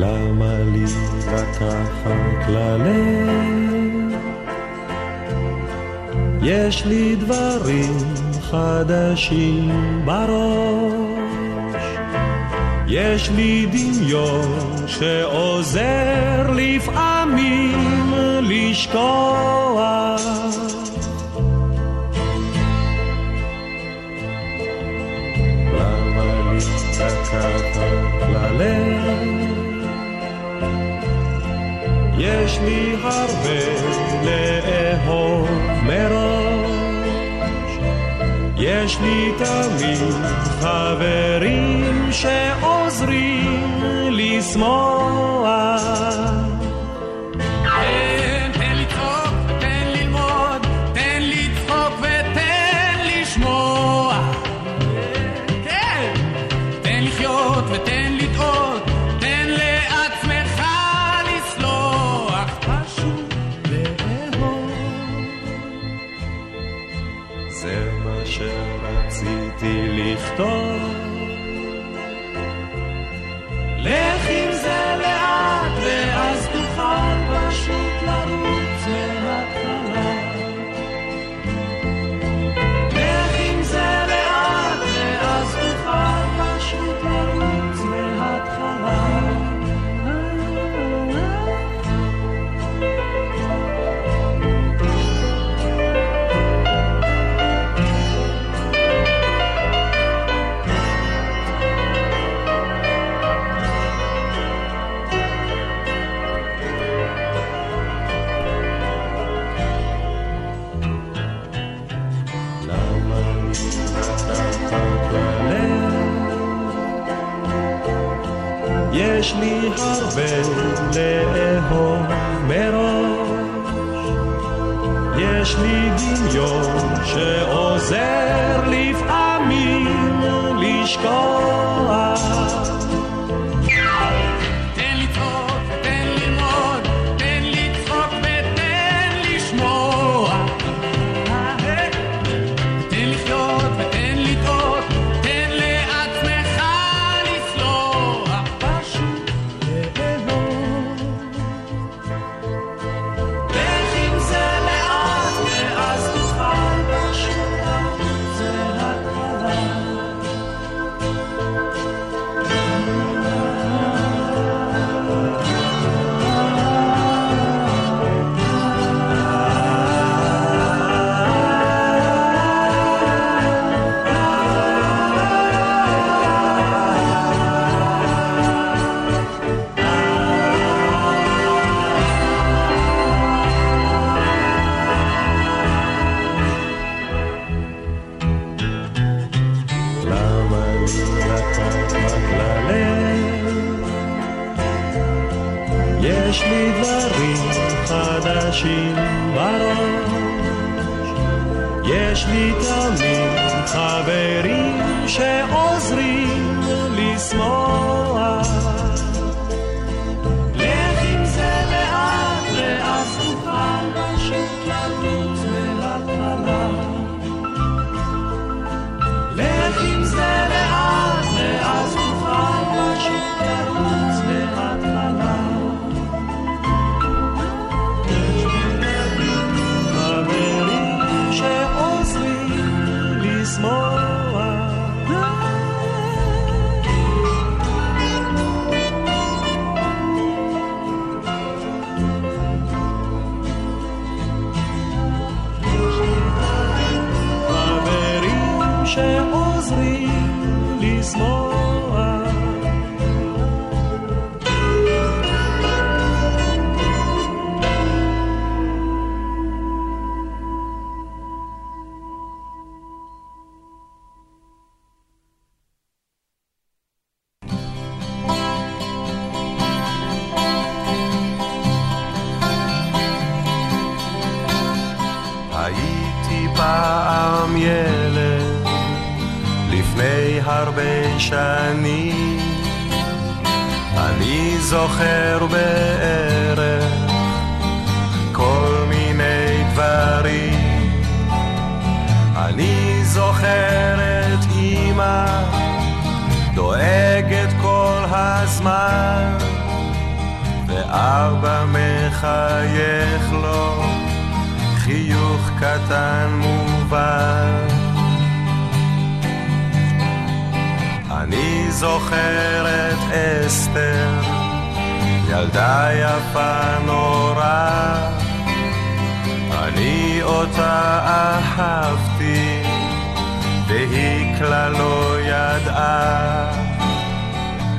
למה לי לקחת ללב? יש לי דברים חדשים בראש, יש לי דמיון שעוזר לפעמים לשכוח. למה לקחת ללב? יש לי הרבה לאהוב מראש. יש לי תמיד חברים שעוזרים לשמוח. יש לי דברים חדשים בראש. יש לי תמיד חברים שעוזרים לשמאל. זוכר בערך כל מיני דברים. אני זוכר את אמא, דואגת כל הזמן, ואבא מחייך לו חיוך קטן מובן. אני זוכר את אסתר ילדה יפה נורא, אני אותה אהבתי, והיא כלל לא ידעה.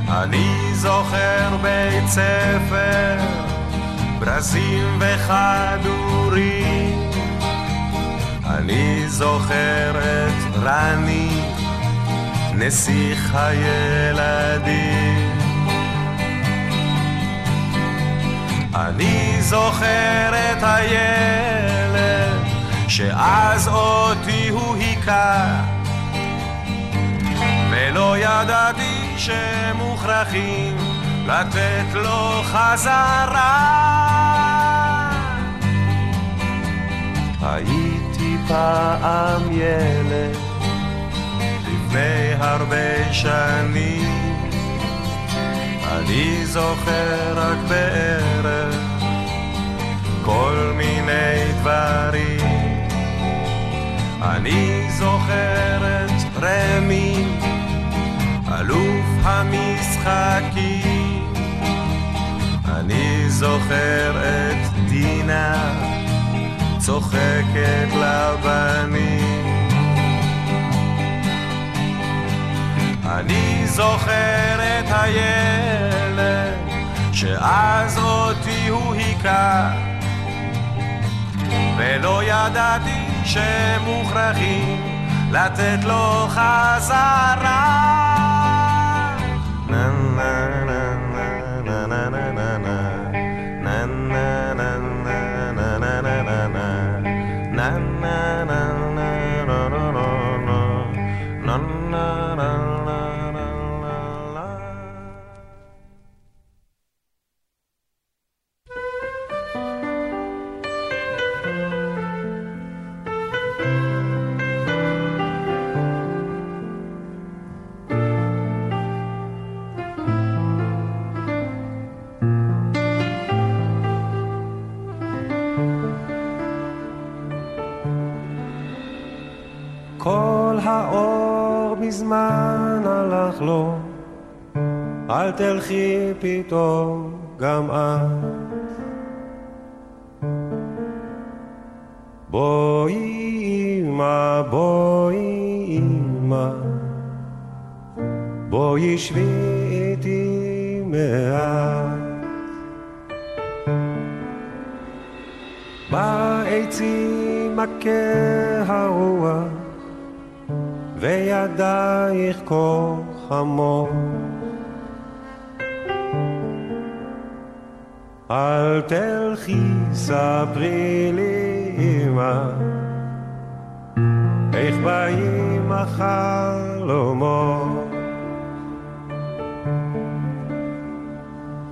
אני זוכר בית ספר, ברזים וכדורים. אני זוכר את רני, נסיך הילדים. אני זוכר את הילד שאז אותי הוא היכה ולא ידעתי שמוכרחים לתת לו חזרה. הייתי פעם ילד לפני הרבה שנים, אני זוכר רק בערך כל מיני דברים. אני זוכר את רמי אלוף המשחקים. אני זוכר את דינה צוחקת לבנים. אני זוכר את הילד שאז אותי הוא היכה. ולא ידעתי שמוכרחים לתת לו חזרה תלכי פתאום גם את. בואי אמא, בואי אמא, בואי שבי איתי מעט. בעצים מכה הרוח, וידייך כה חמור. אל תלכי, ספרי לי אמא, איך באים החלומות.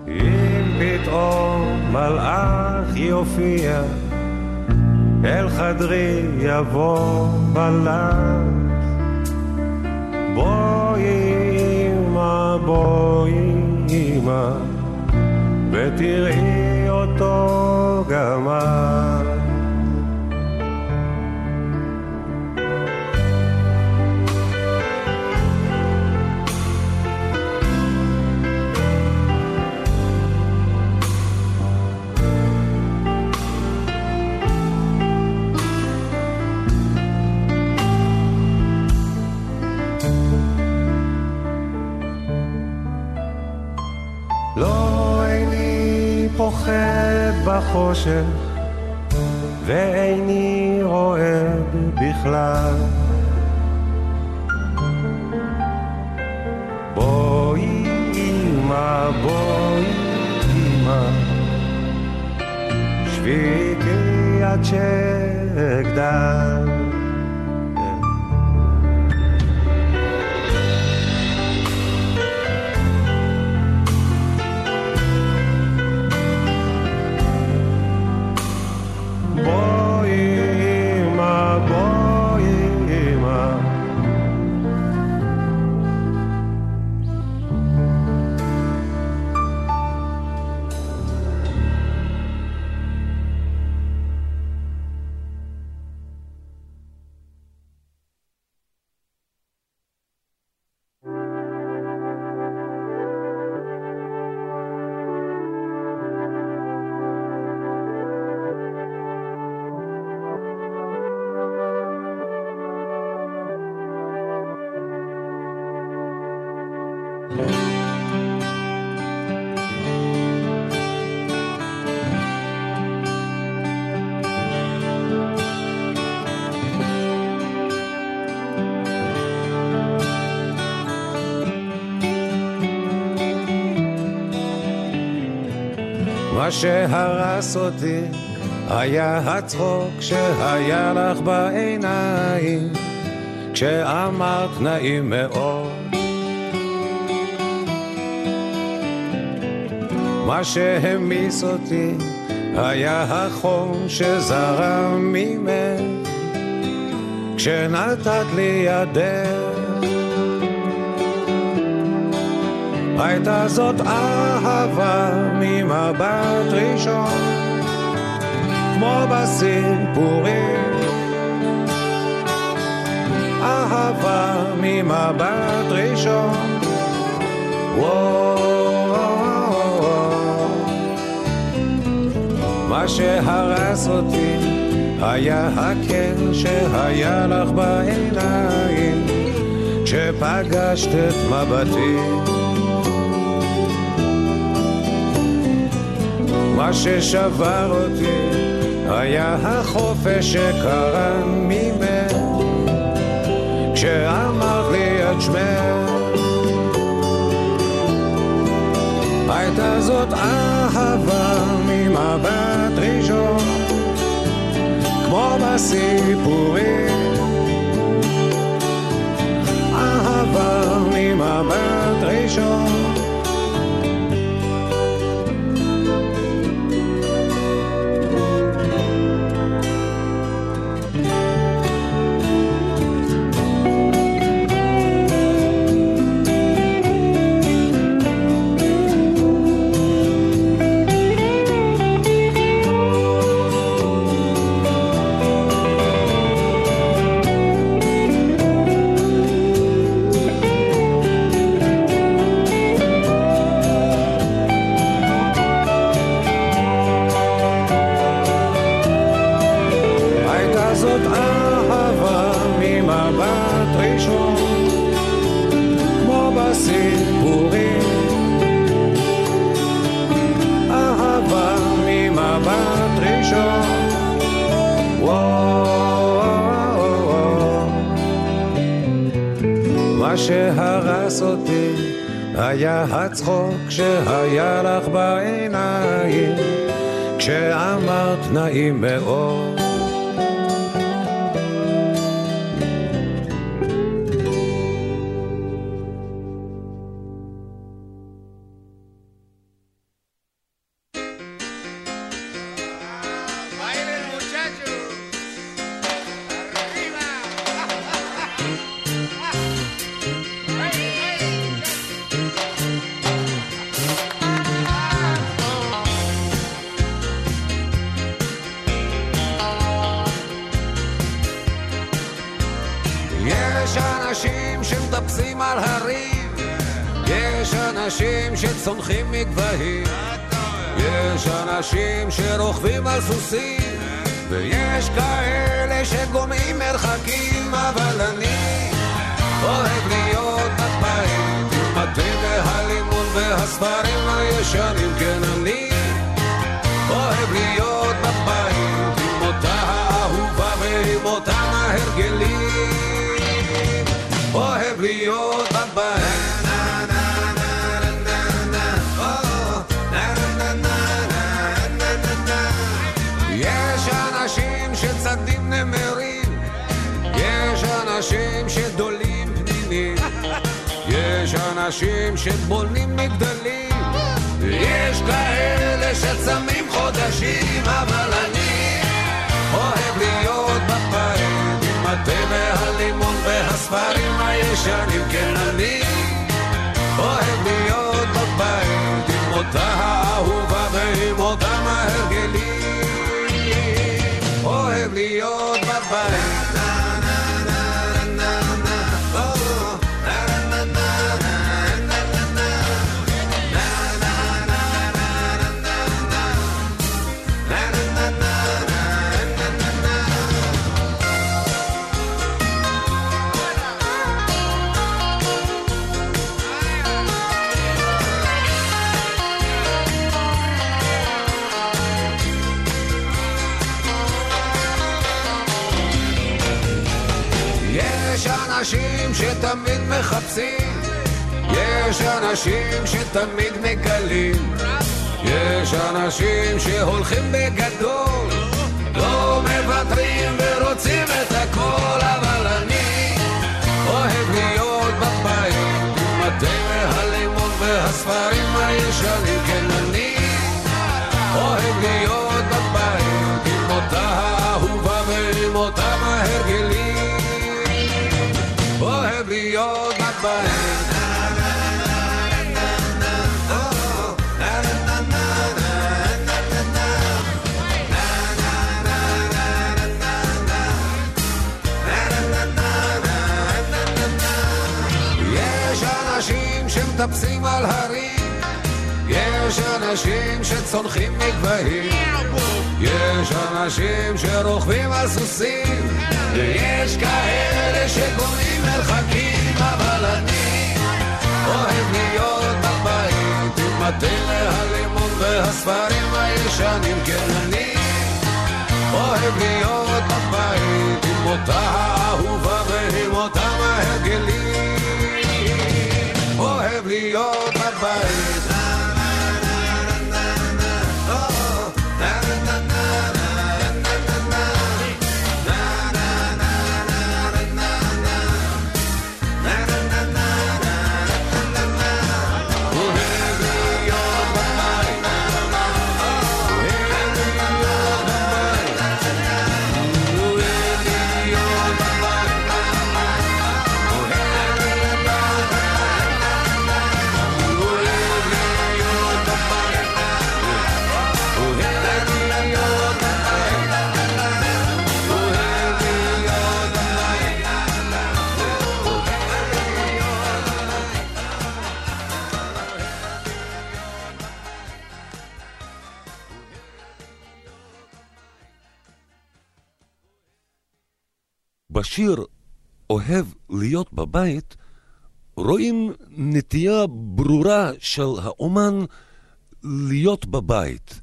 אם פתאום מלאך יופיע, אל חדרי יבוא בלט. בואי אמא, בואי אמא, ותראי אותו גם את. בחושך ואיני רועד בכלל. בואי אמא, בואי אמא, שבי עד שאגדל. war. מה שהרס אותי היה הצחוק שהיה לך בעיניים כשאמרת נעים מאוד. מה שהמיס אותי היה החום שזרם ממך כשנתת לי ידך הייתה זאת אהבה ממבט ראשון, כמו בסיפורים. אהבה ממבט ראשון, מה שהרס אותי היה הקן שהיה לך בעיניים כשפגשת את מבטי ששבר אותי היה החופש שקרן ממך. כשאמר לי את שמך הייתה זאת אהבה ממבט ראשון כמו בסיפורים צונחים מגבהים. יש אנשים שרוכבים על סוסים, ויש כאלה שגומעים מרחקים, אבל אני אוהב להיות עם מטה והלימון והספרים הישנים, כן אני אוהב להיות בבית, עם אותה האהובה ועם אותם ההרגלים. אוהב להיות בבית אנשים שדולים פנינים, יש אנשים שבונים מגדלים, יש כאלה שצמים חודשים, אבל אני והספרים הישנים, כן אני אוהב להיות בבית עם אותה אנשים שתמיד מחפשים, יש אנשים שתמיד מגלים, יש אנשים שהולכים בגדול, לא מוותרים ורוצים את הכל, אבל אני אוהב להיות בבית, עם התה והלימון והספרים הישנים, כן אני אוהב להיות בבית, עם אותה האהובה ועם אותם אנשים שמטפסים על הרים, יש אנשים שצונחים מגבהים, יש אנשים שרוכבים על סוסים, ויש כאלה שקונים מרחקים, אבל אני אוהב להיות בבית, עם התה והלימון והספרים הישנים, כן אני אוהב להיות בבית, עם אותה האהובה we are. בשיר "אוהב להיות בבית" רואים נטייה ברורה של האומן להיות בבית.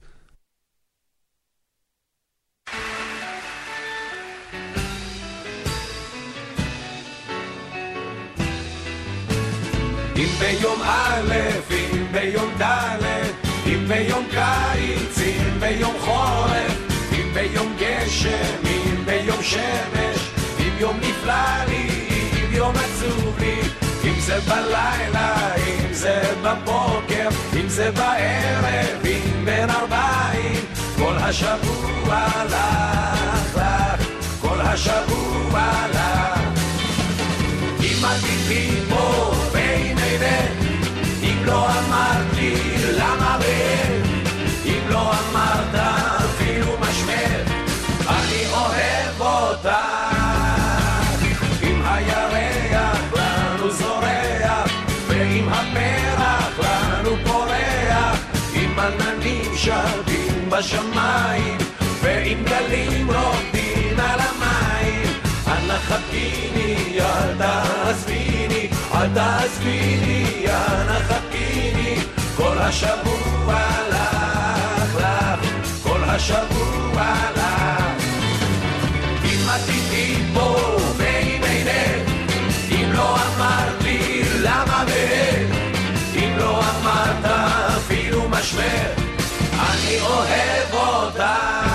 אם ביום א', אם ביום ד', אם ביום קיץ, אם ביום חורף, אם ביום גשם, אם ביום שמש, יום נפלא לי, אם יום עצוב לי, אם זה בלילה, אם זה בבוקר, אם זה בערב, אם בין ארבעים, כל השבוע לך, לך, כל השבוע לך. אם את איתי פה בין עיניהם, אם לא אמרת לי למה ואין, אם לא אמרת בשמיים, ואם גלים רוקדים על המים, אנא חכיני, אל תעזביני, אל תעזביני, אנא חכיני, כל השבוע לך, לך, כל השבוע לך. אם את איתי פה בין עיניהם, אם לא אמרת לי למה ואין, אם לא אמרת אפילו משמר, revoltar.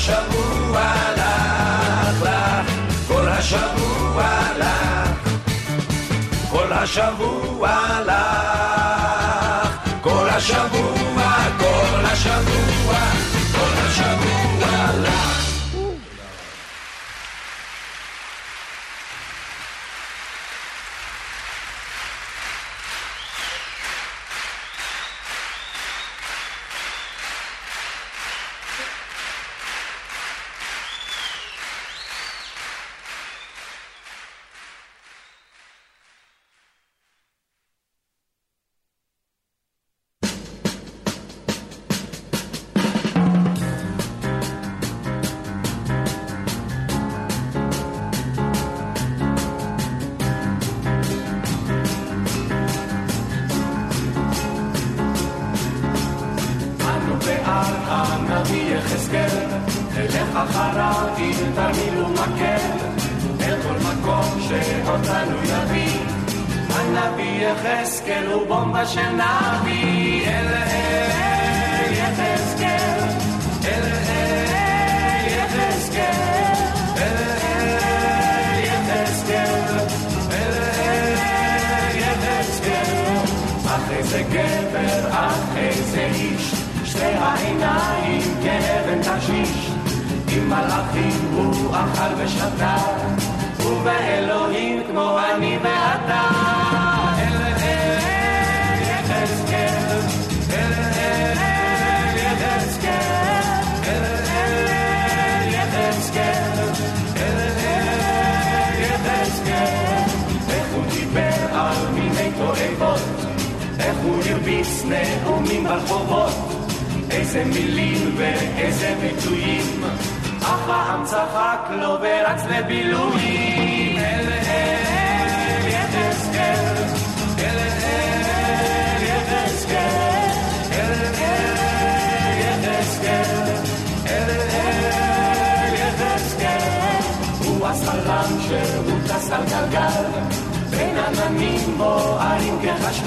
השבוע לך, לך, כל השבוע לך. כל השבוע לך, כל השבוע, כל השבוע, כל השבוע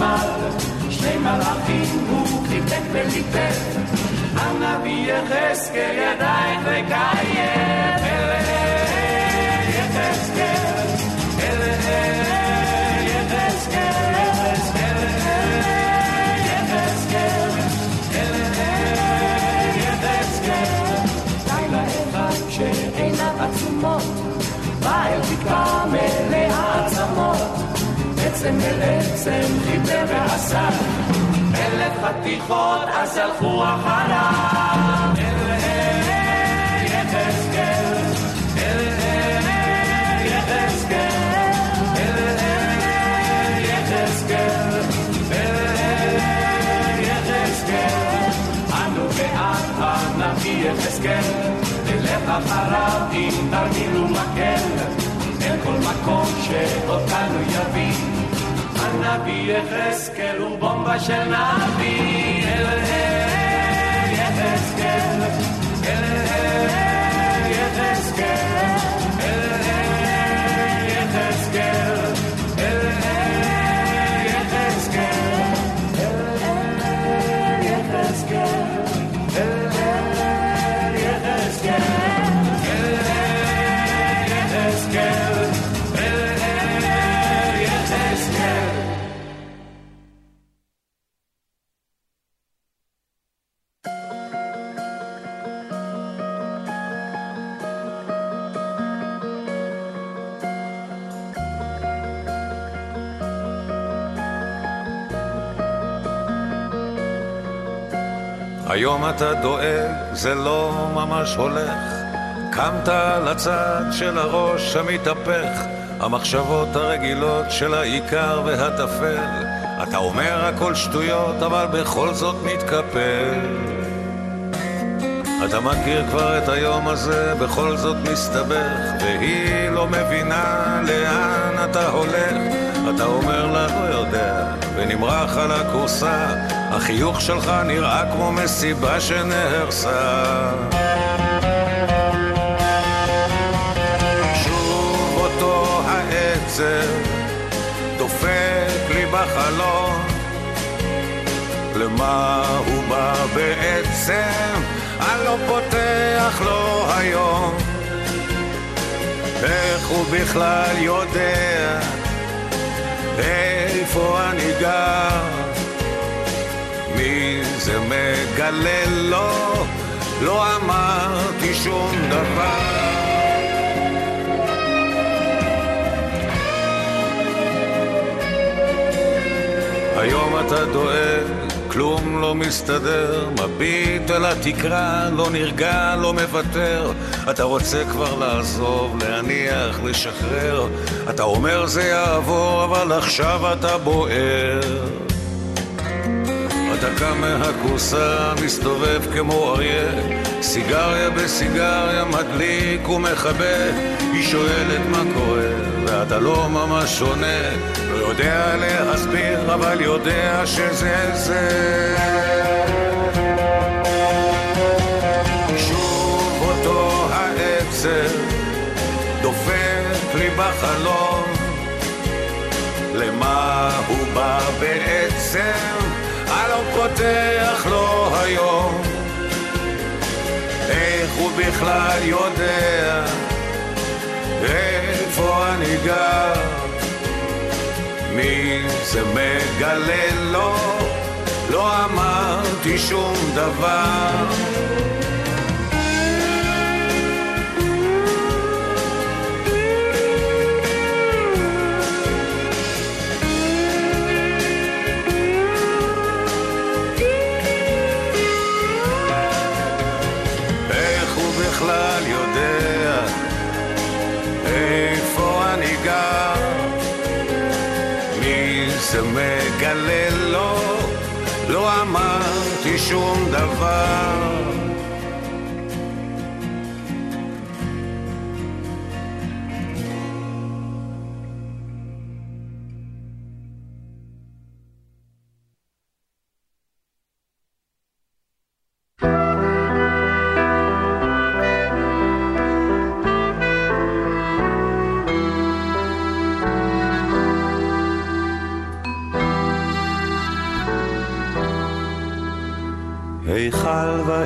כחשמל, שני מלאכים הוא חיבק וליפט, הנביא יחזקאל ידייך לקיים, זה מלך, זה חיטה ועשה. אלף חתיכות אז הלכו אחריו. אלה יחזקאל, אלה יחזקאל, אלה יחזקאל, אלה יחזקאל. אנו ואתה נביא יחזקאל, נלך אחריו אם תרגיל ומקל. אל כל מקום שאותנו יביא. הנביא יחזקאל הוא בומבה של נביא, אל אל יחזקאל, אל אל היום אתה דואג, זה לא ממש הולך. קמת על הצד של הראש המתהפך, המחשבות הרגילות של העיקר והטפל. אתה אומר הכל שטויות, אבל בכל זאת מתקפל. אתה מכיר כבר את היום הזה, בכל זאת מסתבך, והיא לא מבינה לאן אתה הולך. אתה אומר לה, לא יודע, ונמרח על הכורסה, החיוך שלך נראה כמו מסיבה שנהרסה. שוב אותו העצב, דופק לי בחלון, למה הוא בא בעצם? אני לא פותח לו היום. איך הוא בכלל יודע איפה אני גר? מי זה מגלה לו? לא אמרתי שום דבר. היום אתה דואג, כלום לא מסתדר, מביט אל התקרה, לא נרגע, לא מוותר. אתה רוצה כבר לעזוב, להניח, לשחרר. אתה אומר זה יעבור, אבל עכשיו אתה בוער. קם מהכורסה, מסתובב כמו אריה, סיגריה בסיגריה, מדליק ומכבה. היא שואלת מה קורה, ואתה לא ממש עונה. לא יודע להסביר, אבל יודע שזה זה. שוב אותו עוצר, דופק לי בחלום. למה הוא בא בעצם? לא פותח לו היום. איך הוא בכלל יודע איפה אני גר? מי זה מגלה לו? לא אמרתי שום דבר. אמרתי שום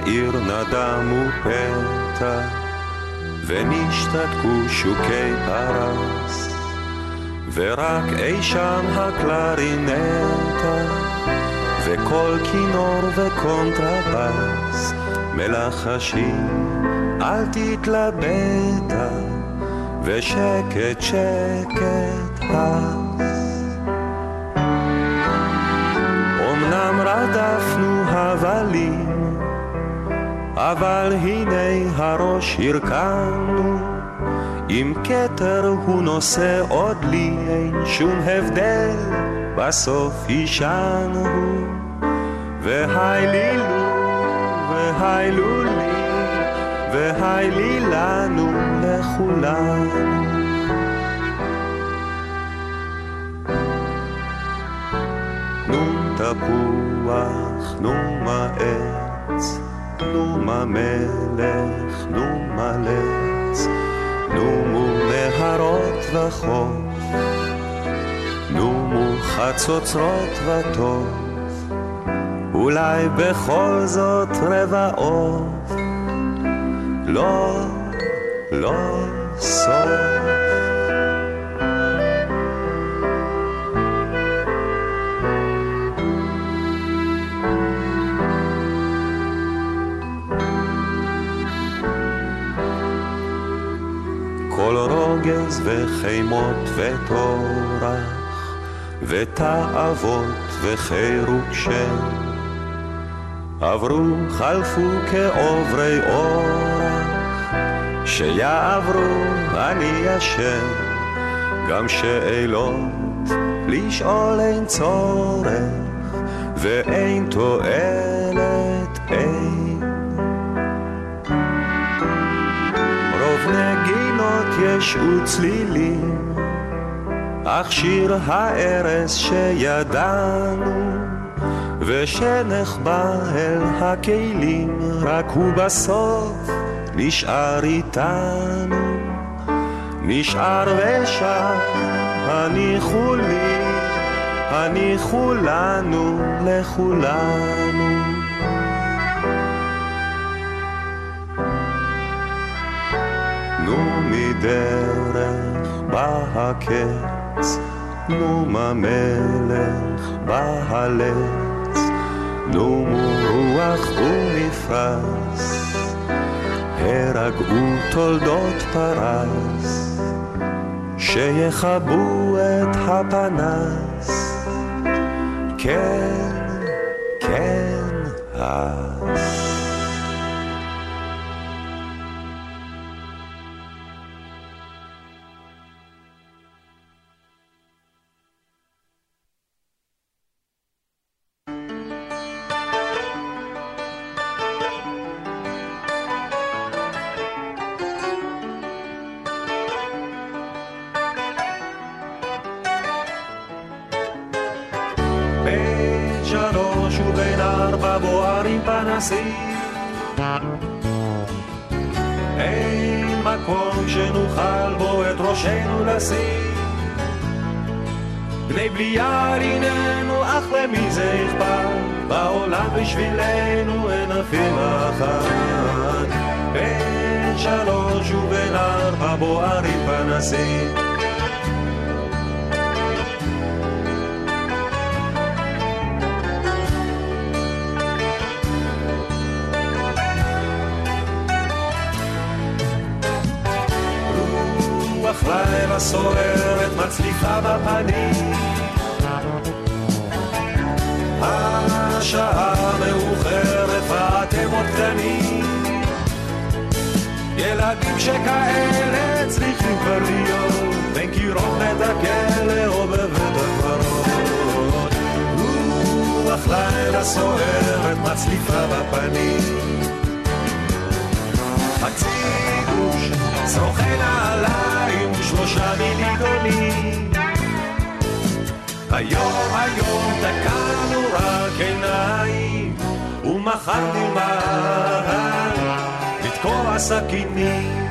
בעיר נדמו פתע, ונשתתקו שוקי פרס, ורק אי שם הקלרינטה, וכל כינור וקונטרבס, מלחשים אל תתלבטה, ושקט שקט אז. אמנם רדפנו הבלים אבל הנה הראש הרכנו, אם כתר הוא נושא עוד לי, אין שום הבדל, בסוף ישנו. והי לי לו, והי לו לי, והי לי לנו, לכולנו. נו תפוח, נו מעץ, נו מה מלך, נו מה לץ, נו מו נהרות וחוף, נו מו חצוצרות וטוב, אולי בכל זאת רבע עוף, לא, לא סוף. רוגז וחימות וטורח, ותאוות וחירוק שם. עברו, חלפו כעוברי אורח, שיעברו אני אשם, גם שאלות לשאול אין צורך, ואין תועלת יש וצלילים, אך שיר הארס שידענו, ושנחבא אל הכלים, רק הוא בסוף נשאר איתנו. נשאר ושב, הניחו לי, הניחו לנו, לכולנו. מדרך בא הקץ, נום המלך בא הלץ, נומו רוח ומפרש, הרגעו תולדות פרס, שיכבו את הפנס, כן, כן, אז. מקום שנוכל בו את ראשנו לשים. בני בליעל הננו, אך למי זה אכפת? בעולם בשבילנו אין אפילו אחת. בין שלוש ובין ארבע בוערים פנסים. לילה סוערת מצליחה בפנים. השעה מאוחרת ואתם עוד קטנים. ילדים שכאלה צריכים כבר להיות בין קירות בית הכלא או בבית הקברות רוח לילה סוערת מצליחה בפנים. חצי גוש שרוכה נעליים ושלושה מיליגונים היום היום תקענו רק עיניים ומחר נלמד לתקוע סכינים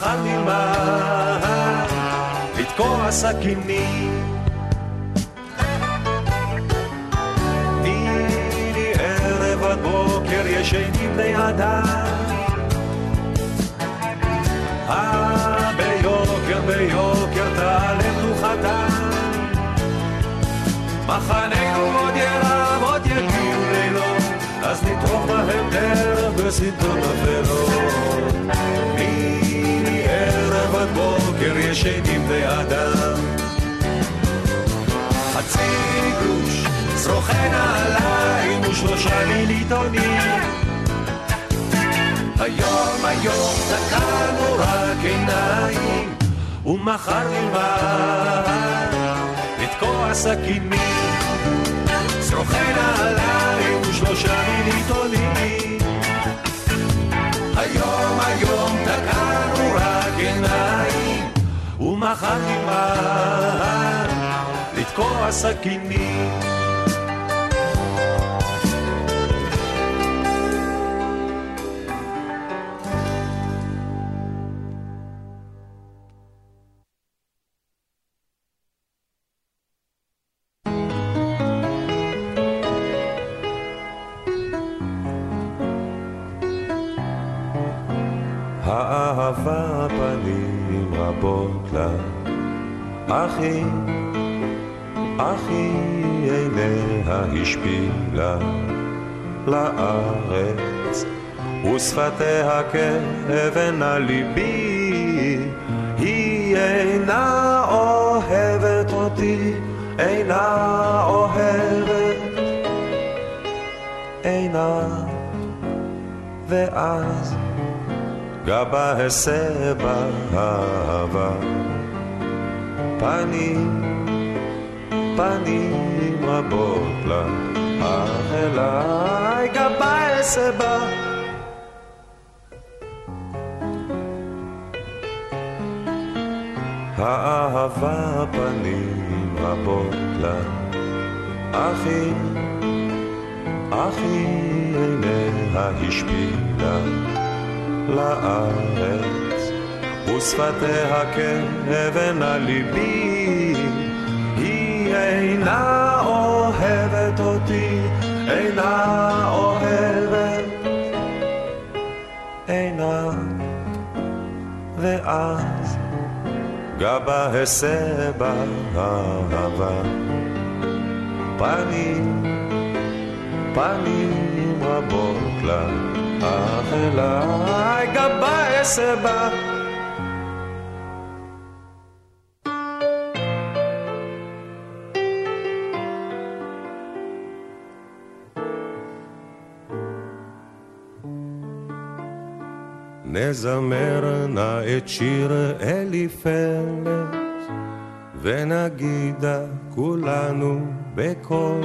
נלמד לתקוע סכינים. תני ערב עד בוקר ישנים בני אדם. אה, ביוקר ביוקר תעלה מנוחתם. מחננו עוד ירם עוד יגיעו לילות, אז נטרוף בהם דרך בסרטון אפלות. ישנים באדם. חצי גרוש, שרוכי נעליים ושלושה מיליטונים. היום היום תקענו רק עיניים, ומחר נלמד לתקוע סכינים. שרוכי נעליים ושלושה מיליטונים. היום היום תקענו רק עיניים, נלמד לתקוע סכינים. אחי, אחי עיניה השפילה לארץ, ושפתיה כאבן על ליבי, היא אינה אוהבת אותי, אינה אוהבת, אינה, ואז גבה אסה באהבה. פנים, פנים רבות לך, אליי גבה אסבה. האהבה פנים רבות לך, אחי, אחי עיניה השפילה לארץ. ושפתיה כאבן על ליבי, היא אינה אוהבת אותי, אינה אוהבת, אינה, ואז גבה אסה באהבה, פנים, פנים רבות לה, אך אליי גבה אסה נזמר נא את שיר אליפלת, ונגידה כולנו בקול.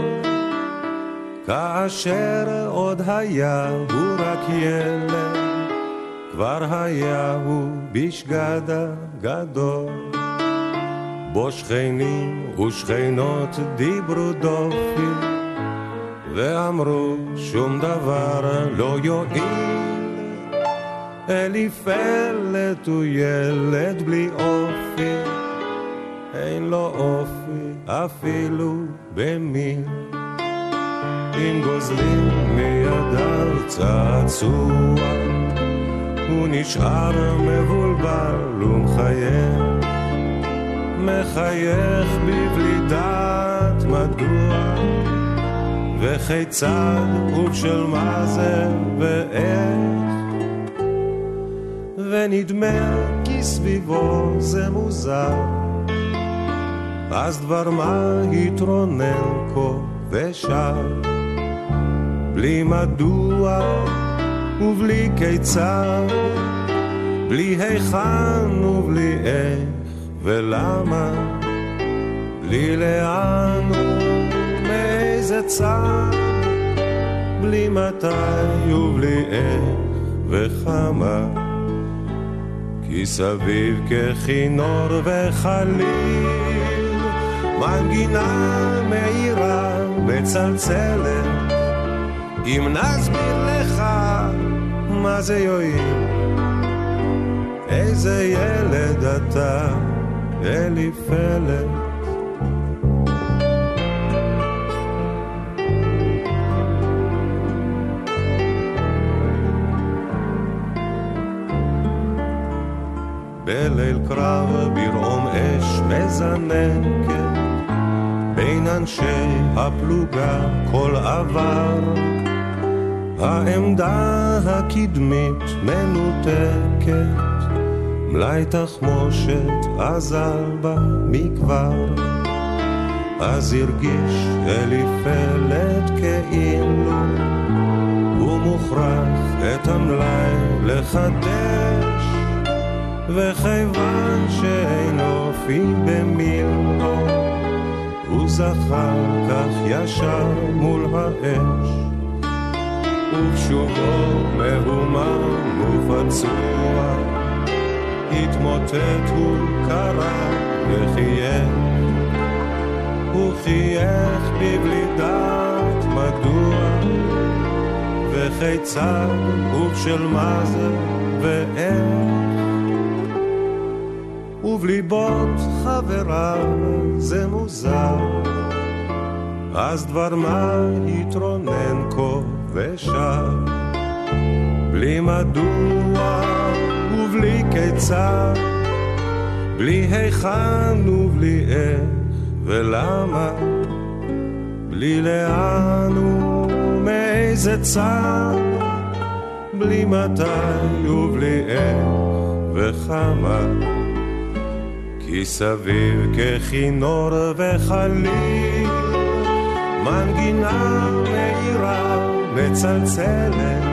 כאשר עוד היה הוא רק ילד, כבר היה הוא בשגד הגדול. בו שכנים ושכנות דיברו דופי, ואמרו שום דבר לא יועיל. אליפלת הוא ילד בלי אופי, אין לו אופי אפילו במיל. אם גוזלים מידיו צעצוע, הוא נשאר מבולבל ומחייך, מחייך בבלי דעת מדוע, וכיצד ובשל מה זה ואיך. ונדמה כי סביבו זה מוזר, אז דבר מה התרונן כה ושר, בלי מדוע ובלי כיצד, בלי היכן ובלי איך ולמה, בלי לאן ומאיזה צד, בלי מתי ובלי איך וכמה. כי סביב ככינור וחליל, מנגינה מהירה מצלצלת, אם נסביר לך מה זה יועיל, איזה ילד אתה, אליפלת. בליל קרב ברעום אש מזנקת בין אנשי הפלוגה כל עבר העמדה הקדמית מנותקת. מלאי תחמושת אזל בה מכבר אז הרגיש אליפלת כאילו הוא מוכרח את המלאי לחדש וכיוון שאין אופי במילו, הוא זכר כך ישר מול האש. ובשובו מהומם ופצוע, התמוטט הוא קרא וחייך. הוא חייך בבלי דעת מדוע, וכיצד ובשל מה זה ואיך. ובליבות חבריו זה מוזר. אז דבר מה התרונן כה ושר, בלי מדוע ובלי כיצד, בלי היכן ובלי איך ולמה, בלי לאן ומאיזה צד, בלי מתי ובלי איך וכמה. כי סביב ככינור וחליל, מנגינה מהירה מצלצלת.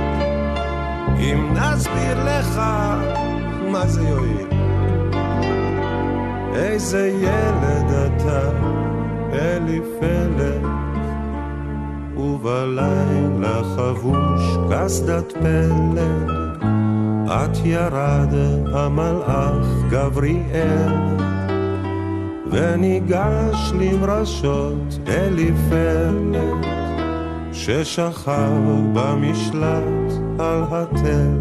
אם נסביר לך מה זה יועיל, איזה ילד אתה, אליפלת. ובלילה חבוש קסדת פלד, את ירד המלאך גבריאל, וניגש למרשות אליפלת, ששכב במשלט על התל.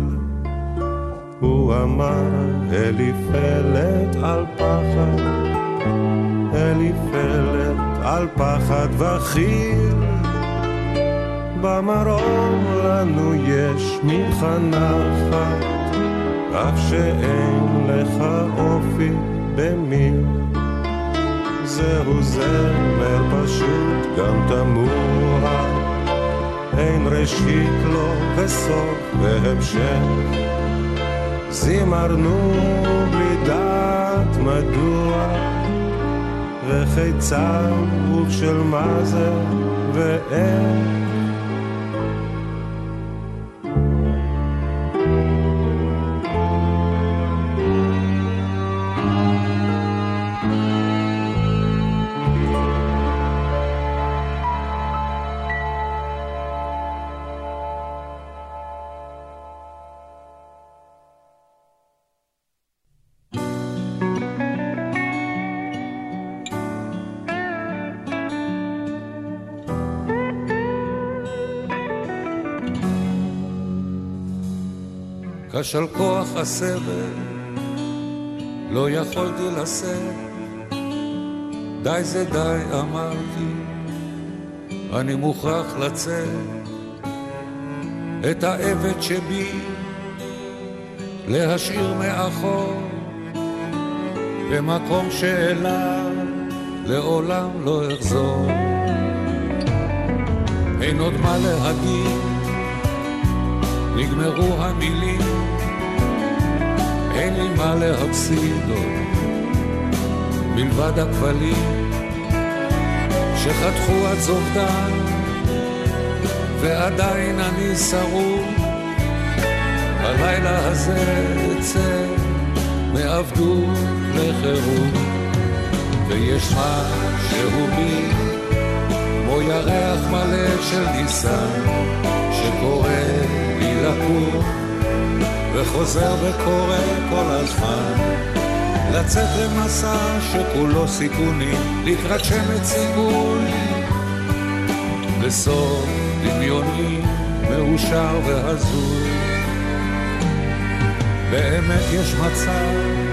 הוא אמר אליפלת על פחד, אליפלת על פחד וחיל. במרום לנו יש אחת, אף שאין לך אופי במיל. זהו זמר פשוט גם תמוה, אין ראשית לו וסוף והמשך. זימרנו בלי דעת מדוע, וכיצד ובשל מה זה ואיך. כשל כוח הסבל, לא יכולתי לשאת. די זה די, אמרתי, אני מוכרח לצאת. את העבד שבי להשאיר מאחור במקום שאליו לעולם לא אחזור. אין עוד מה להגיד, נגמרו המילים, אין לי מה להפסיד עוד, מלבד הכבלים שחתכו עד זובדם, ועדיין אני שרוד. הלילה הזה אצא מעבדות לחירות, ויש משהו בי כמו ירח מלא של ניסן, שקורא לי לקום, וחוזר וקורא כל הזמן. לצאת למסע שכולו סיכונים, לקראת שמץ סיכוי, לסוף דמיוני, מאושר והזוי. באמת יש מצב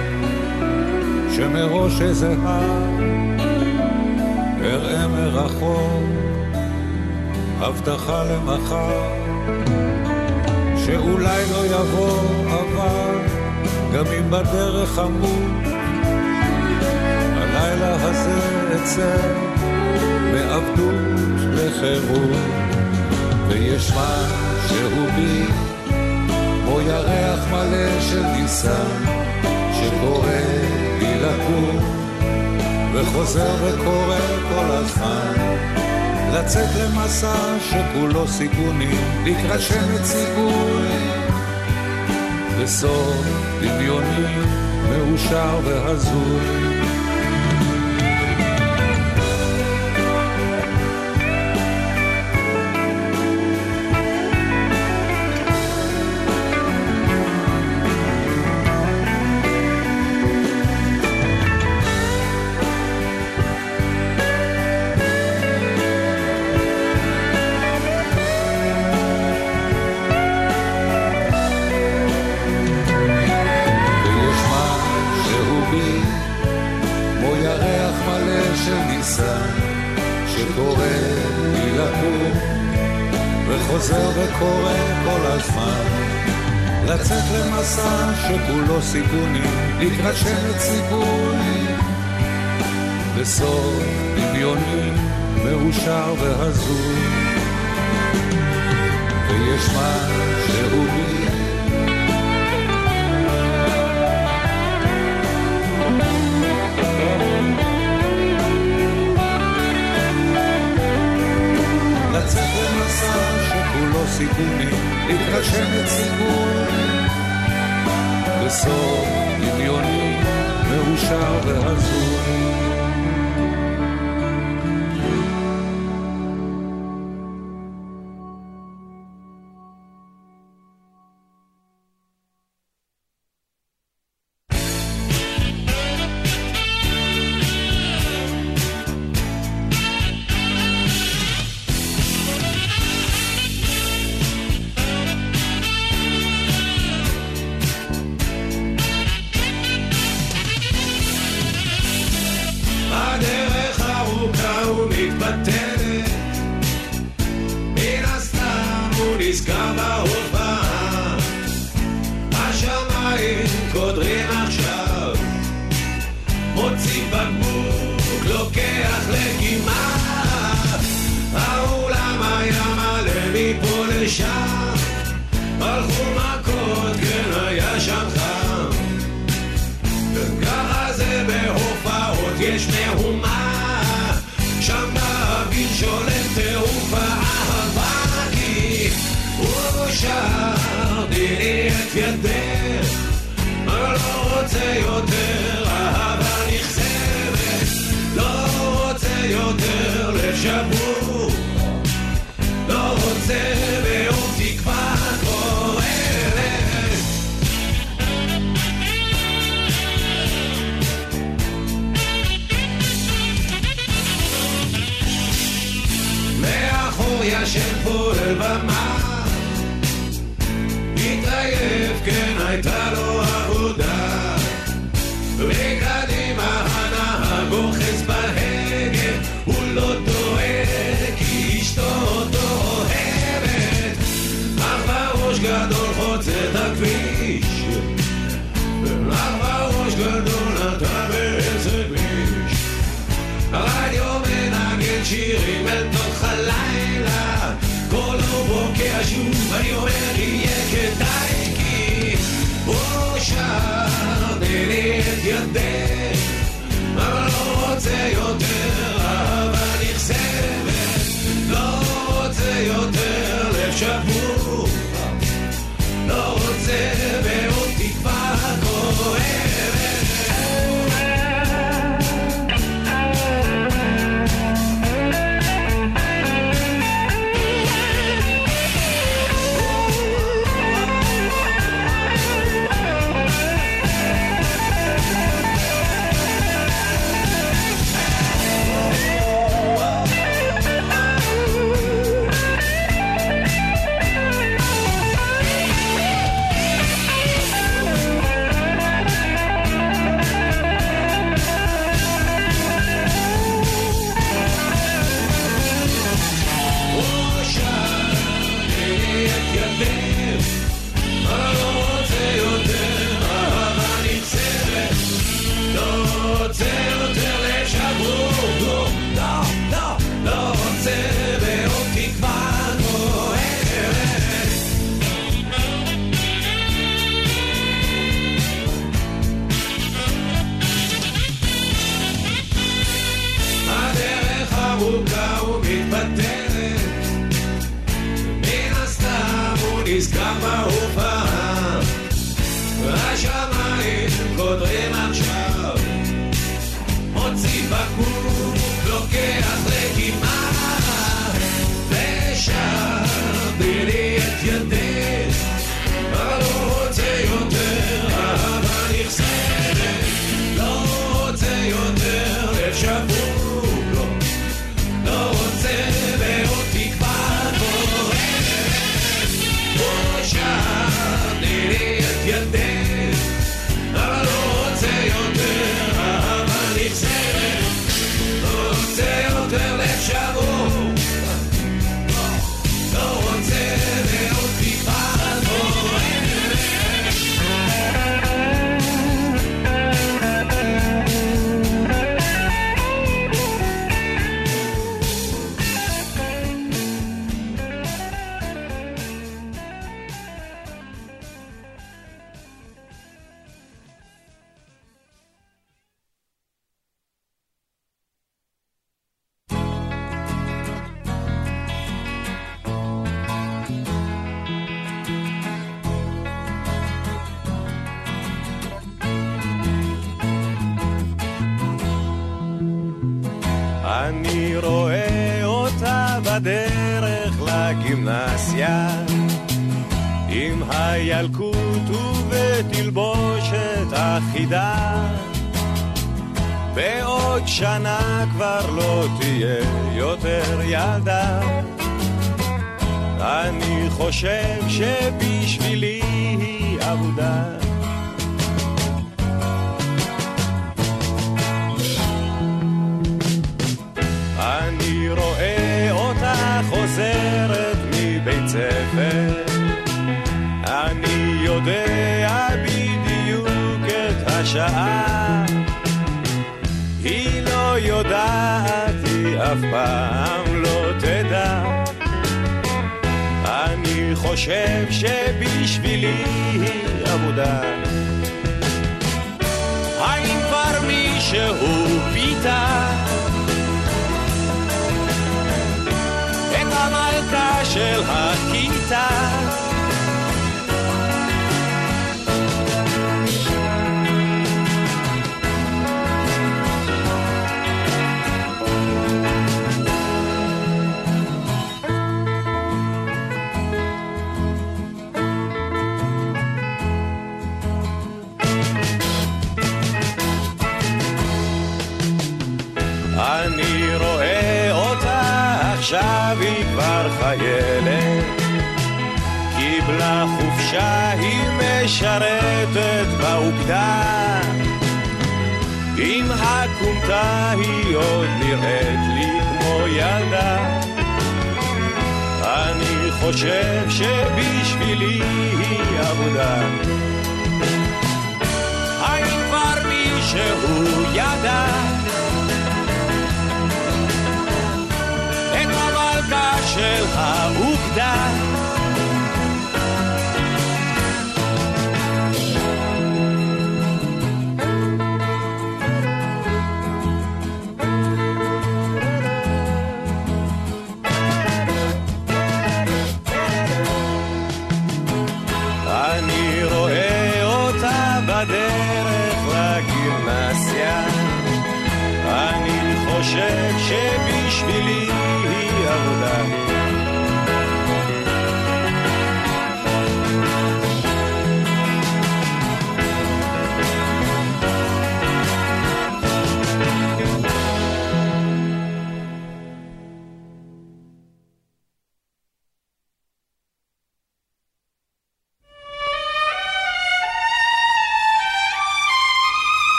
שמראש איזה הר אראה מרחוק הבטחה למחר שאולי לא יבוא אבל גם אם בדרך עמוד הלילה הזה אצא מעבדות לחירות ויש משהו בי כמו ירח מלא של ניסן שקורא לי לקום וחוזר וקורא כל הזמן לצאת למסע שכולו סיכונים לקראת שמץ סיכוי בסוף דמיוני מאושר והזוי שכולו סיכונים לקראת שמץ סיכוי בסוף דמיוני מאושר והזוי. ויש משהו בי לצאת למסע כולו סיכונים, להתרשם לציבור. בסוף דמיוני, מאושר והזוי. He's got my whole אני חושב שבשבילי היא עבודה. אני רואה אותה חוזרת מבית ספר, אני יודע בדיוק את השעה, היא לא יודעת היא אף פעם. חושב שבשבילי היא אבודה. האם כבר מישהו פיתה את המלכה של הכיתה? כבר חיילת, קיבלה חופשה, היא משרתת באוגדה. עם הכומתה היא עוד נראית לי כמו ילדה. אני חושב שבשבילי היא עבודה. האם כבר מישהו ידע של האוגדה?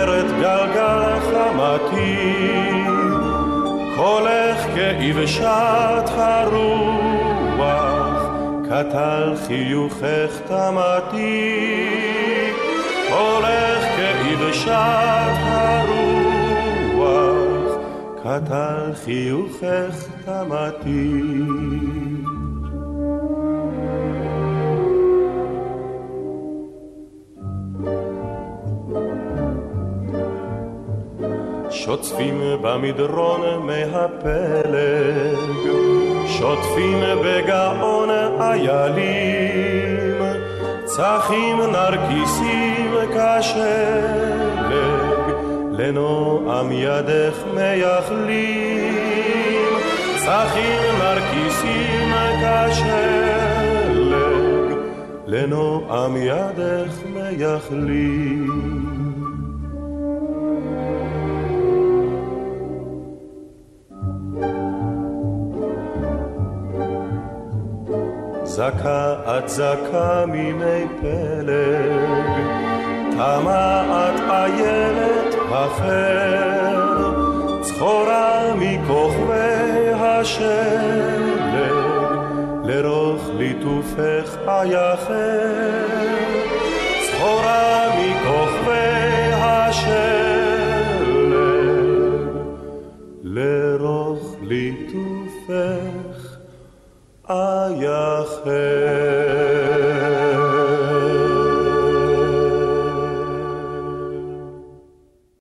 זוהרת גלגל חמתי, קולך כאיבשת הרוח, קטל חיוכך תמתי, קולך כאיבשת הרוח, קטל חיוכך תמתי. שוטפים במדרון מהפלג, שוטפים בגאון איילים, צחים נרקיסים כשלג, לנועם ידך מייחלים, צחים נרקיסים כשלג, לנועם ידך מייחלים. זכה את זכה מימי פלג, תמה את איילת החר, צחורה מכוכבי השלג, לרוך ליטופך אייחר, צחורה מכוכבי השלג, לרוך ליטופך אייחר.